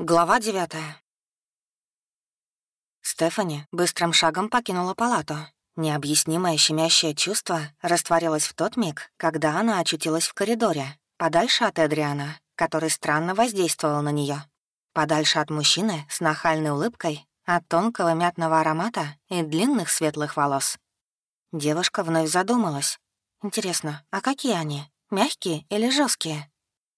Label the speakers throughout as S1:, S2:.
S1: Глава девятая. Стефани быстрым шагом покинула палату. Необъяснимое щемящее чувство растворилось в тот миг, когда она очутилась в коридоре, подальше от Эдриана, который странно воздействовал на нее, подальше от мужчины с нахальной улыбкой, от тонкого мятного аромата и длинных светлых волос. Девушка вновь задумалась. Интересно, а какие они? Мягкие или жесткие?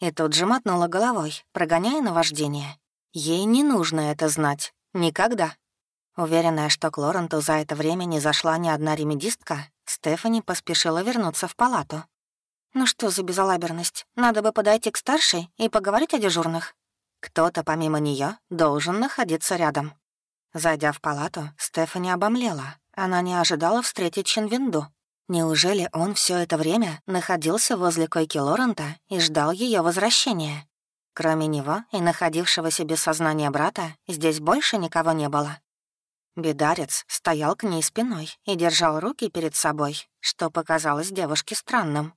S1: И тут же мотнула головой, прогоняя наваждение. Ей не нужно это знать. Никогда. Уверенная, что к Лоренту за это время не зашла ни одна ремедистка, Стефани поспешила вернуться в палату. «Ну что за безалаберность? Надо бы подойти к старшей и поговорить о дежурных. Кто-то помимо нее должен находиться рядом». Зайдя в палату, Стефани обомлела. Она не ожидала встретить Чинвинду. Неужели он все это время находился возле койки Лорента и ждал ее возвращения? Кроме него и находившегося без сознания брата, здесь больше никого не было. Бедарец стоял к ней спиной и держал руки перед собой, что показалось девушке странным.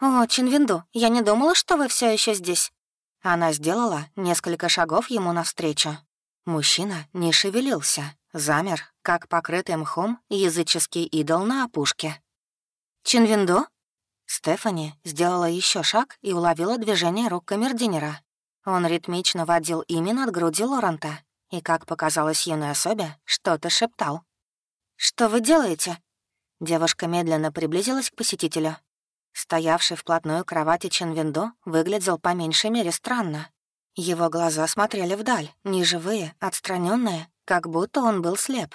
S1: «О, Чинвинду, я не думала, что вы все еще здесь». Она сделала несколько шагов ему навстречу. Мужчина не шевелился, замер, как покрытый мхом языческий идол на опушке. «Чинвинду?» Стефани сделала еще шаг и уловила движение рук камердинера. Он ритмично водил ими над груди Лорента и, как показалось юной особе, что-то шептал. «Что вы делаете?» Девушка медленно приблизилась к посетителю. Стоявший вплотную к кровати Ченвиндо выглядел по меньшей мере странно. Его глаза смотрели вдаль, неживые, отстраненные, как будто он был слеп.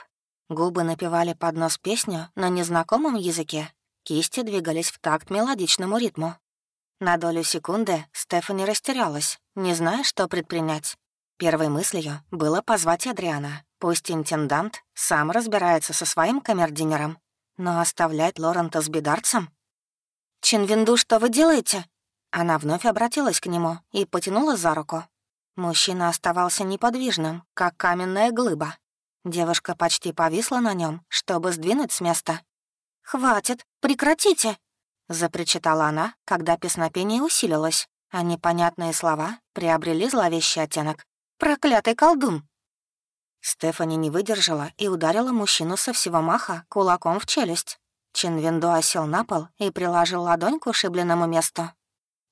S1: Губы напевали под нос песню на незнакомом языке, Кисти двигались в такт мелодичному ритму. На долю секунды Стефани растерялась, не зная, что предпринять. Первой мыслью было позвать Адриана. Пусть интендант сам разбирается со своим камердинером, но оставлять Лорента с бедарцем? «Чинвинду, что вы делаете?» Она вновь обратилась к нему и потянула за руку. Мужчина оставался неподвижным, как каменная глыба. Девушка почти повисла на нем, чтобы сдвинуть с места. «Хватит, прекратите!» — запричитала она, когда песнопение усилилось, а непонятные слова приобрели зловещий оттенок. «Проклятый колдун!» Стефани не выдержала и ударила мужчину со всего маха кулаком в челюсть. Чинвиндо осел на пол и приложил ладонь к ушибленному месту.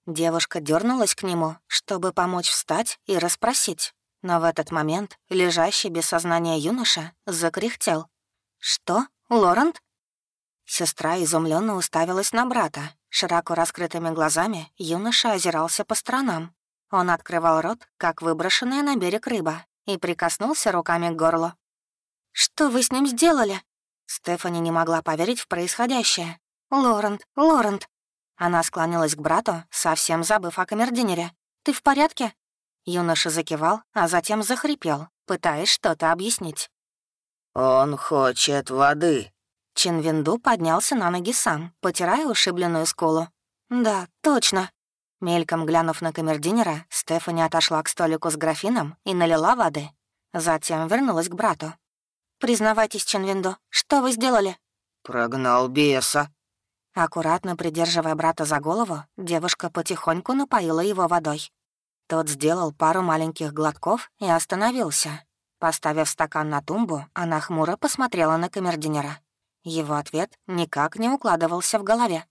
S1: Девушка дернулась к нему, чтобы помочь встать и расспросить. Но в этот момент лежащий без сознания юноша закряхтел. «Что? Лорент?» Сестра изумленно уставилась на брата. Широко раскрытыми глазами юноша озирался по сторонам. Он открывал рот, как выброшенная на берег рыба, и прикоснулся руками к горлу. «Что вы с ним сделали?» Стефани не могла поверить в происходящее. «Лорент, Лорент!» Она склонилась к брату, совсем забыв о камердинере. «Ты в порядке?» Юноша закивал, а затем захрипел, пытаясь что-то объяснить.
S2: «Он хочет воды»,
S1: Чинвинду поднялся на ноги сам, потирая ушибленную скулу. «Да, точно». Мельком глянув на камердинера, Стефани отошла к столику с графином и налила воды. Затем вернулась к брату. «Признавайтесь, Чинвинду, что вы сделали?»
S2: «Прогнал беса».
S1: Аккуратно придерживая брата за голову, девушка потихоньку напоила его водой. Тот сделал пару маленьких глотков и остановился. Поставив стакан на тумбу, она хмуро посмотрела на камердинера. Его ответ никак не укладывался в голове.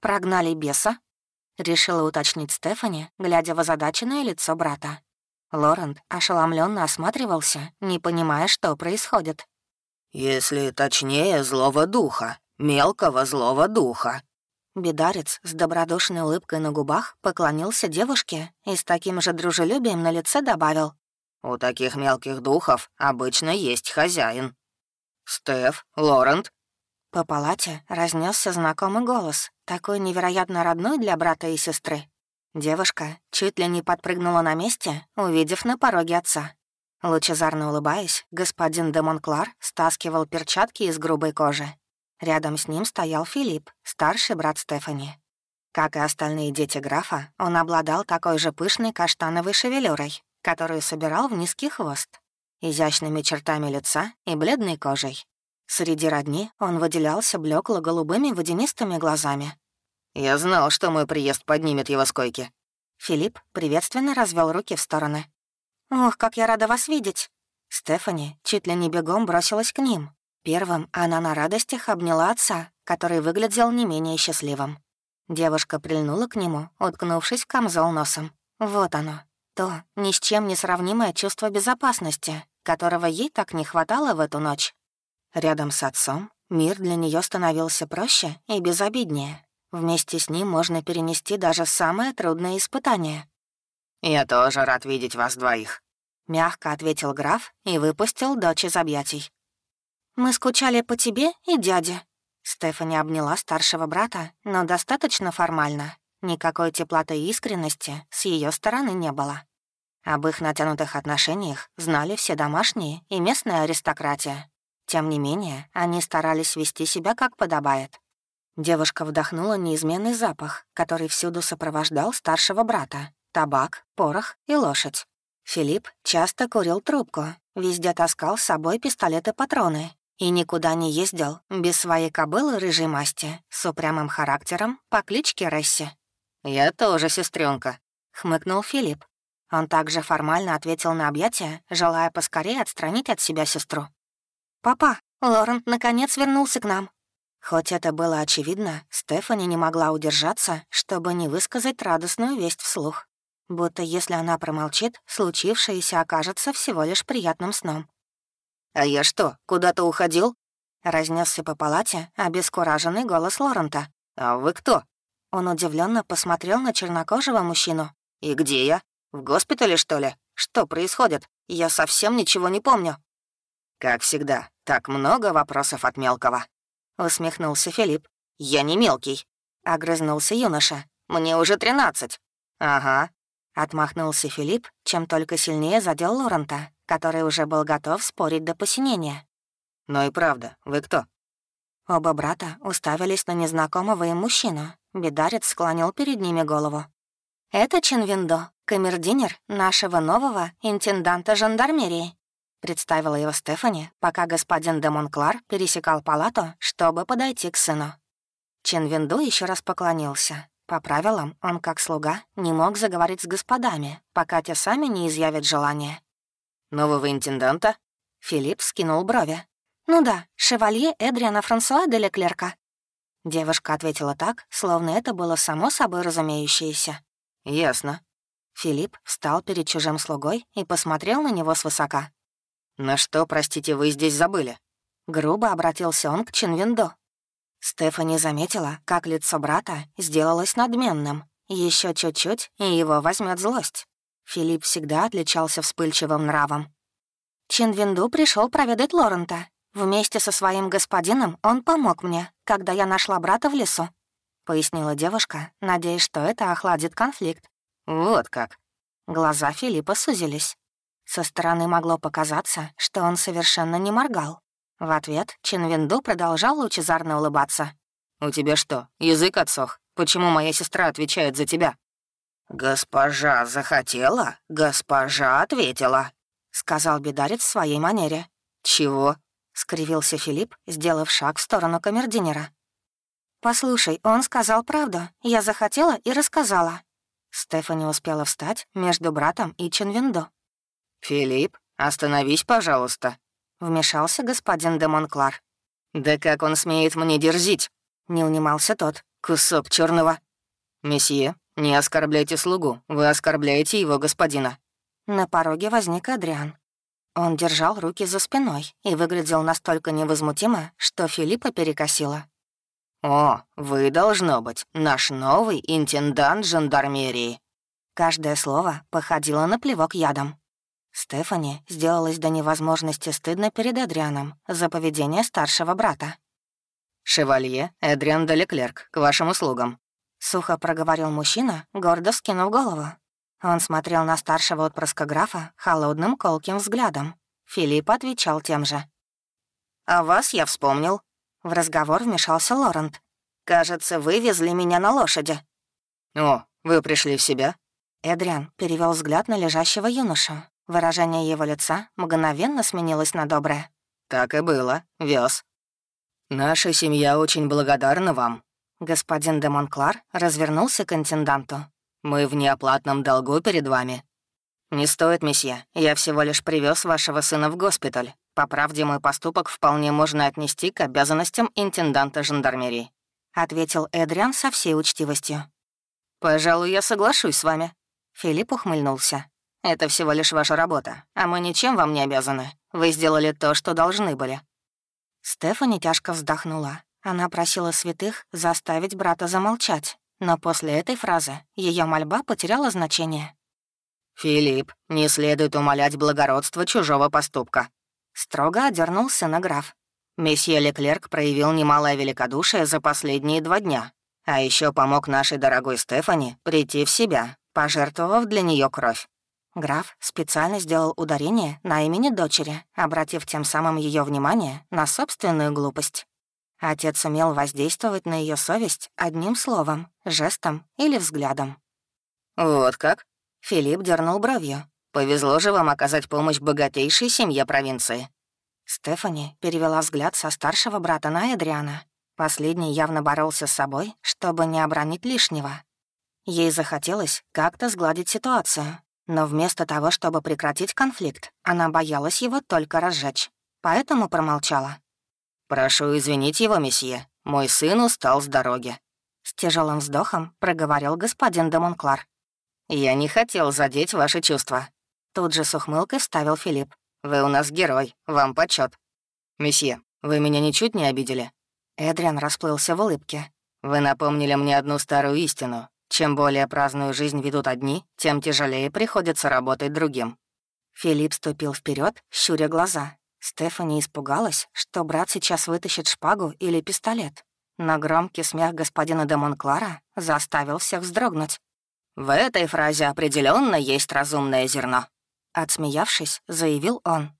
S1: «Прогнали беса?» — решила уточнить Стефани, глядя в озадаченное лицо брата. Лорент ошеломленно осматривался, не понимая, что происходит.
S2: «Если точнее, злого духа, мелкого злого духа».
S1: Бедарец с добродушной улыбкой на губах поклонился девушке и с таким же дружелюбием на лице добавил.
S2: «У таких мелких духов обычно есть хозяин». «Стеф, Лорент,
S1: по палате разнесся знакомый голос, такой невероятно родной для брата и сестры. Девушка чуть ли не подпрыгнула на месте, увидев на пороге отца. Лучезарно улыбаясь, господин де Монклар стаскивал перчатки из грубой кожи. Рядом с ним стоял Филипп, старший брат Стефани. Как и остальные дети графа, он обладал такой же пышной каштановой шевелюрой, которую собирал в низкий хвост, изящными чертами лица и бледной кожей. Среди родни он выделялся блекло-голубыми водянистыми глазами.
S2: «Я знал, что мой приезд поднимет его с койки».
S1: Филипп приветственно развел руки в стороны. «Ох, как я рада вас видеть!» Стефани чуть ли не бегом бросилась к ним. Первым она на радостях обняла отца, который выглядел не менее счастливым. Девушка прильнула к нему, уткнувшись в камзол носом. Вот оно, то ни с чем не сравнимое чувство безопасности, которого ей так не хватало в эту ночь. Рядом с отцом мир для нее становился проще и безобиднее. Вместе с ним можно перенести даже самое трудное испытание.
S2: «Я тоже рад видеть вас двоих», — мягко ответил граф и выпустил дочь из объятий.
S1: «Мы скучали по тебе и дяде». Стефани обняла старшего брата, но достаточно формально. Никакой теплоты и искренности с ее стороны не было. Об их натянутых отношениях знали все домашние и местная аристократия. Тем не менее, они старались вести себя как подобает. Девушка вдохнула неизменный запах, который всюду сопровождал старшего брата. Табак, порох и лошадь. Филипп часто курил трубку, везде таскал с собой пистолеты-патроны и никуда не ездил без своей кобылы рыжей масти с упрямым характером по кличке Ресси.
S2: «Я тоже сестренка,
S1: хмыкнул Филипп. Он также формально ответил на объятия, желая поскорее отстранить от себя сестру. «Папа, Лорент наконец вернулся к нам». Хоть это было очевидно, Стефани не могла удержаться, чтобы не высказать радостную весть вслух. Будто если она промолчит, случившееся окажется всего лишь приятным сном.
S2: «А я что, куда-то уходил?»
S1: Разнесся по палате обескураженный голос Лорента.
S2: «А вы кто?»
S1: Он удивленно посмотрел на чернокожего мужчину.
S2: «И где я? В госпитале, что ли? Что происходит? Я совсем ничего не помню». «Как всегда, так много вопросов от мелкого», — усмехнулся Филипп. «Я не мелкий», — огрызнулся юноша. «Мне уже тринадцать».
S1: «Ага», — отмахнулся Филипп, чем только сильнее задел Лорента который уже был готов спорить до посинения.
S2: «Ну и правда, вы кто?»
S1: Оба брата уставились на незнакомого им мужчину. Бедарец склонил перед ними голову. «Это Чинвиндо, камердинер нашего нового интенданта жандармерии», представила его Стефани, пока господин де Монклар пересекал палату, чтобы подойти к сыну. Чинвинду еще раз поклонился. По правилам, он, как слуга, не мог заговорить с господами, пока те сами не изъявят желание.
S2: «Нового интенданта?»
S1: Филипп скинул брови. «Ну да, шевалье Эдриана Франсуа де Леклерка». Девушка ответила так, словно это было само собой разумеющееся.
S2: «Ясно».
S1: Филипп встал перед чужим слугой и посмотрел на него свысока.
S2: «На что, простите, вы здесь забыли?»
S1: Грубо обратился он к Чинвинду. Стефани заметила, как лицо брата сделалось надменным. Еще чуть-чуть, и его возьмет злость. Филипп всегда отличался вспыльчивым нравом. Чинвинду пришел проведать Лорента. Вместе со своим господином он помог мне, когда я нашла брата в лесу», — пояснила девушка, надеясь, что это охладит конфликт.
S2: «Вот как».
S1: Глаза Филиппа сузились. Со стороны могло показаться, что он совершенно не моргал. В ответ Чинвинду продолжал лучезарно улыбаться.
S2: «У тебя что, язык отсох? Почему моя сестра отвечает за тебя?» «Госпожа захотела, госпожа ответила», — сказал бедарец в своей манере.
S1: «Чего?» — скривился Филипп, сделав шаг в сторону камердинера. «Послушай, он сказал правду. Я захотела и рассказала». Стефани успела встать между братом и Чинвинду.
S2: «Филипп, остановись, пожалуйста», — вмешался господин де Монклар. «Да как он смеет мне дерзить?» — не унимался тот. «Кусок черного. «Месье, «Не оскорбляйте слугу, вы оскорбляете его господина».
S1: На пороге возник Адриан. Он держал руки за спиной и выглядел настолько невозмутимо, что Филиппа перекосило.
S2: «О, вы, должно быть, наш новый интендант жандармерии».
S1: Каждое слово походило на плевок ядом. Стефани сделалась до невозможности стыдно перед Эдрианом за поведение старшего брата.
S2: «Шевалье Эдриан де Леклерк, к вашим услугам»,
S1: Сухо проговорил мужчина, гордо скинув голову. Он смотрел на старшего отпрыска графа холодным колким взглядом. Филипп отвечал тем же.
S2: «А вас я вспомнил».
S1: В разговор вмешался Лорент.
S2: «Кажется, вы везли меня на лошади». «О, вы пришли в себя?»
S1: Эдриан перевел взгляд на лежащего юношу. Выражение его лица мгновенно сменилось на доброе.
S2: «Так и было, вез. Наша семья очень благодарна вам.
S1: Господин де Монклар развернулся к интенданту.
S2: «Мы в неоплатном долгу перед вами». «Не стоит, месье. Я всего лишь привез вашего сына в госпиталь. По правде, мой поступок вполне можно отнести к обязанностям интенданта жандармерии», — ответил Эдриан со всей учтивостью. «Пожалуй, я соглашусь с вами». Филипп ухмыльнулся. «Это всего лишь ваша работа, а мы ничем вам не обязаны. Вы сделали то, что должны были».
S1: Стефани тяжко вздохнула. Она просила святых заставить брата замолчать, но после этой фразы ее мольба потеряла значение.
S2: «Филипп, не следует умолять благородство чужого поступка», — строго одернул сына граф. «Месье Леклерк проявил немалое великодушие за последние два дня, а еще помог нашей дорогой Стефани прийти в себя, пожертвовав для нее кровь».
S1: Граф специально сделал ударение на имени дочери, обратив тем самым ее внимание на собственную глупость. Отец умел воздействовать на ее совесть одним словом, жестом или взглядом.
S2: «Вот как?» Филипп дернул бровью. «Повезло же вам оказать помощь богатейшей семье провинции».
S1: Стефани перевела взгляд со старшего брата на Эдриана. Последний явно боролся с собой, чтобы не обронить лишнего. Ей захотелось как-то сгладить ситуацию, но вместо того, чтобы прекратить конфликт, она боялась его только разжечь. Поэтому промолчала.
S2: «Прошу извинить его, месье. Мой сын устал с дороги».
S1: С тяжелым вздохом проговорил господин де Монклар.
S2: «Я не хотел задеть ваши чувства».
S1: Тут же с ухмылкой вставил Филипп.
S2: «Вы у нас герой, вам почет. «Месье, вы меня ничуть не обидели?»
S1: Эдриан расплылся в улыбке.
S2: «Вы напомнили мне одну старую истину. Чем более праздную жизнь ведут одни, тем тяжелее приходится работать другим».
S1: Филипп ступил вперед, щуря глаза. Стефани испугалась, что брат сейчас вытащит шпагу или пистолет. Но громкий смех господина де Монклара заставил всех вздрогнуть.
S2: В этой фразе определенно есть разумное зерно.
S1: Отсмеявшись, заявил он.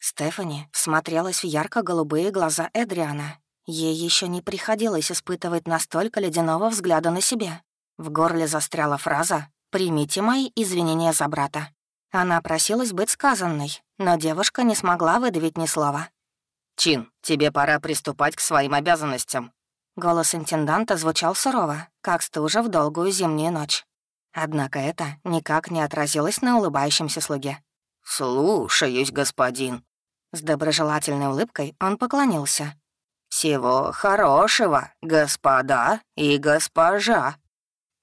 S1: Стефани всмотрелась в ярко-голубые глаза Эдриана. Ей еще не приходилось испытывать настолько ледяного взгляда на себя. В горле застряла фраза «Примите мои извинения за брата». Она просилась быть сказанной, но девушка не смогла выдавить ни слова.
S2: «Чин, тебе пора приступать к своим обязанностям».
S1: Голос интенданта звучал сурово, как стужа в долгую зимнюю ночь. Однако это никак не отразилось на улыбающемся слуге.
S2: «Слушаюсь, господин».
S1: С доброжелательной улыбкой он поклонился.
S2: «Всего хорошего, господа и госпожа».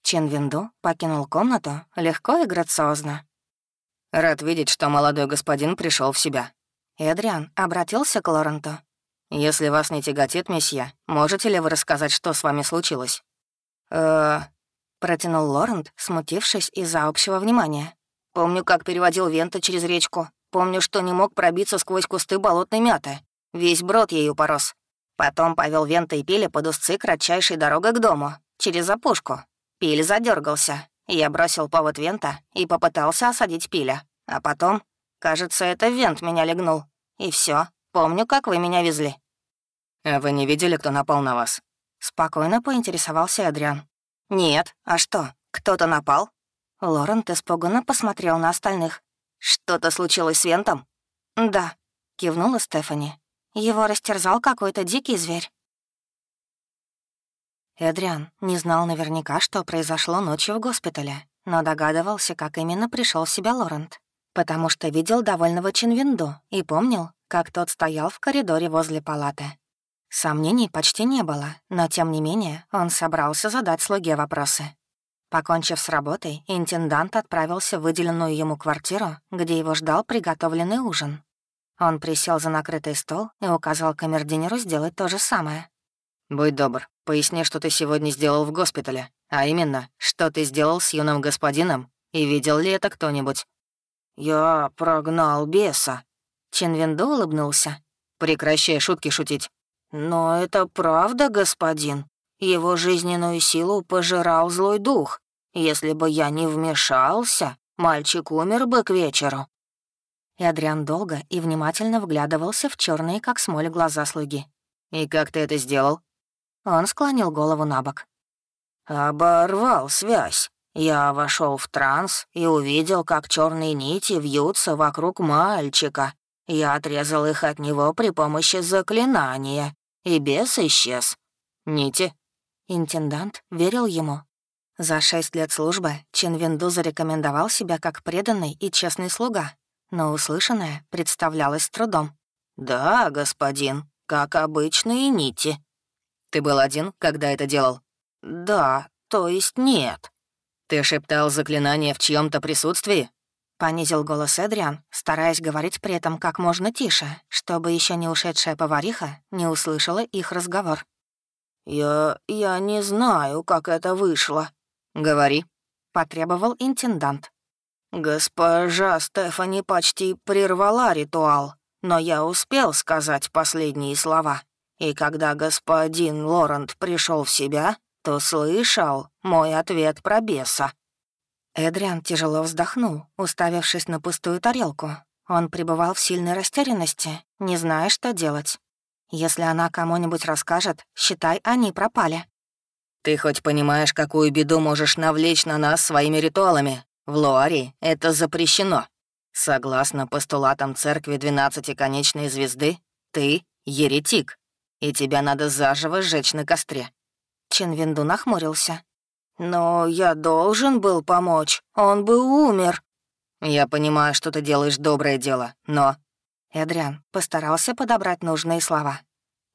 S1: Чин Винду покинул комнату легко и грациозно.
S2: «Рад видеть, что молодой господин пришел в себя».
S1: Эдриан обратился к Лоренту.
S2: «Если вас не тяготит, месье, можете ли вы рассказать, что с вами случилось?»
S1: «Э, Протянул Лорент, смутившись из-за общего внимания.
S2: «Помню, как переводил Вента через речку. Помню, что не мог пробиться сквозь кусты болотной мяты. Весь брод ею порос. Потом повел Вента и Пили под узцы кратчайшей дорогой к дому, через опушку. Пиль задергался. Я бросил повод Вента и попытался осадить Пиля. А потом, кажется, это Вент меня легнул. И все. Помню, как вы меня везли».
S3: «А вы не видели, кто напал на вас?»
S1: Спокойно поинтересовался Адриан.
S2: «Нет, а что, кто-то напал?»
S1: Лорент испуганно посмотрел на остальных.
S2: «Что-то случилось с Вентом?»
S1: «Да», — кивнула Стефани. «Его растерзал какой-то дикий зверь». Эдриан не знал наверняка, что произошло ночью в госпитале, но догадывался, как именно пришел в себя Лорент, потому что видел довольного Чинвинду и помнил, как тот стоял в коридоре возле палаты. Сомнений почти не было, но тем не менее он собрался задать слуге вопросы. Покончив с работой, интендант отправился в выделенную ему квартиру, где его ждал приготовленный ужин. Он присел за накрытый стол и указал камердинеру сделать то же самое.
S3: «Будь добр, поясни, что ты сегодня сделал в госпитале, а именно, что ты сделал с юным господином, и видел ли это кто-нибудь?»
S2: «Я прогнал беса».
S1: Чинвинду улыбнулся.
S3: «Прекращай шутки шутить.
S2: «Но это правда, господин. Его жизненную силу пожирал злой дух. Если бы я не вмешался, мальчик умер бы к вечеру».
S1: И Адриан долго и внимательно вглядывался в черные, как смоль, глаза слуги.
S3: «И как ты это сделал?»
S1: Он склонил голову на бок.
S2: «Оборвал связь. Я вошел в транс и увидел, как черные нити вьются вокруг мальчика. Я отрезал их от него при помощи заклинания и бес исчез.
S3: Нити.
S1: Интендант верил ему. За шесть лет службы Чин Винду зарекомендовал себя как преданный и честный слуга, но услышанное представлялось трудом.
S2: «Да, господин, как обычные нити».
S3: «Ты был один, когда это делал?»
S2: «Да, то есть нет».
S3: «Ты шептал заклинание в чьем то присутствии?»
S1: Понизил голос Эдриан, стараясь говорить при этом как можно тише, чтобы еще не ушедшая повариха не услышала их разговор.
S2: «Я... я не знаю, как это вышло».
S3: «Говори», —
S1: потребовал интендант.
S2: «Госпожа Стефани почти прервала ритуал, но я успел сказать последние слова. И когда господин Лорент пришел в себя, то слышал мой ответ про беса.
S1: Эдриан тяжело вздохнул, уставившись на пустую тарелку. Он пребывал в сильной растерянности, не зная, что делать. Если она кому-нибудь расскажет, считай, они пропали.
S3: «Ты хоть понимаешь, какую беду можешь навлечь на нас своими ритуалами? В Луаре это запрещено. Согласно постулатам церкви двенадцатиконечной звезды, ты — еретик, и тебя надо заживо сжечь на костре».
S1: Чинвинду нахмурился.
S2: «Но я должен был помочь, он бы умер».
S3: «Я понимаю, что ты делаешь доброе дело, но...»
S1: Эдриан постарался подобрать нужные слова.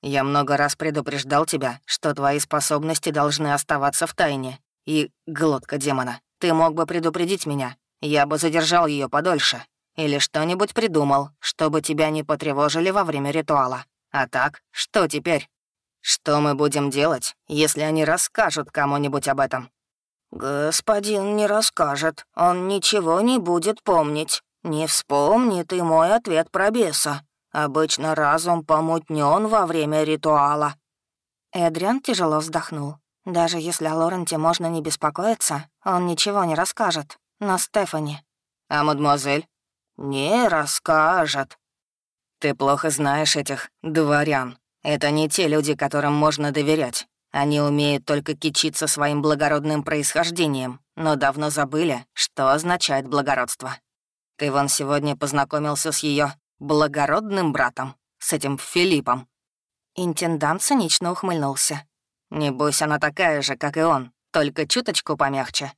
S3: «Я много раз предупреждал тебя, что твои способности должны оставаться в тайне. И, глотка демона, ты мог бы предупредить меня. Я бы задержал ее подольше. Или что-нибудь придумал, чтобы тебя не потревожили во время ритуала. А так, что теперь?» Что мы будем делать, если они расскажут кому-нибудь об этом?
S2: Господин не расскажет, он ничего не будет помнить. Не вспомнит и мой ответ про беса. Обычно разум помутнен во время ритуала.
S1: Эдриан тяжело вздохнул. Даже если о Лоренте можно не беспокоиться, он ничего не расскажет. Но Стефани...
S3: А мадемуазель?
S2: Не расскажет.
S3: Ты плохо знаешь этих дворян. Это не те люди, которым можно доверять. Они умеют только кичиться своим благородным происхождением, но давно забыли, что означает благородство. Ты вон сегодня познакомился с ее благородным братом, с этим Филиппом».
S1: Интендант цинично ухмыльнулся.
S3: «Небось, она такая же, как и он, только чуточку помягче.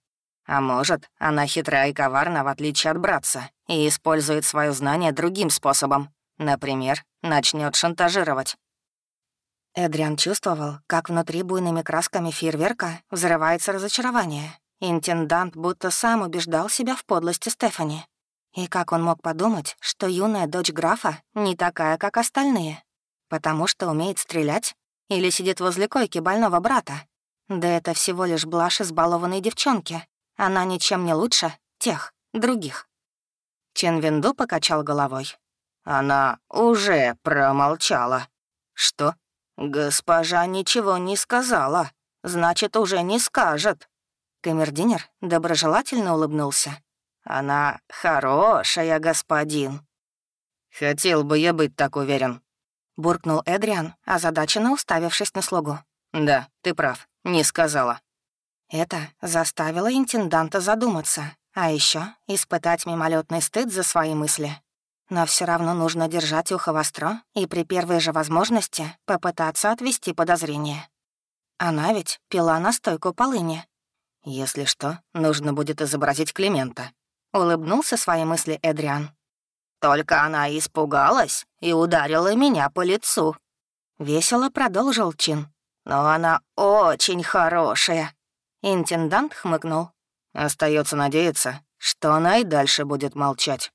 S3: А может, она хитра и коварна, в отличие от братца, и использует свое знание другим способом. Например, начнет шантажировать.
S1: Эдриан чувствовал, как внутри буйными красками фейерверка взрывается разочарование. Интендант будто сам убеждал себя в подлости Стефани. И как он мог подумать, что юная дочь графа не такая, как остальные? Потому что умеет стрелять? Или сидит возле койки больного брата? Да это всего лишь блажь избалованной девчонки. Она ничем не лучше тех, других. Чен Винду покачал головой.
S2: «Она уже промолчала».
S3: «Что?»
S2: «Госпожа ничего не сказала, значит, уже не скажет».
S1: Камердинер доброжелательно улыбнулся.
S2: «Она хорошая, господин».
S3: «Хотел бы я быть так уверен», —
S1: буркнул Эдриан, озадаченно уставившись на слугу.
S3: «Да, ты прав, не сказала».
S1: Это заставило интенданта задуматься, а еще испытать мимолетный стыд за свои мысли. Но все равно нужно держать ухо востро и при первой же возможности попытаться отвести подозрение. Она ведь пила настойку полыни.
S3: Если что, нужно будет изобразить Климента.
S1: Улыбнулся своей мысли Эдриан.
S2: Только она испугалась и ударила меня по лицу.
S1: Весело продолжил Чин.
S2: Но она очень хорошая.
S1: Интендант хмыкнул.
S3: Остается надеяться, что она и дальше будет молчать.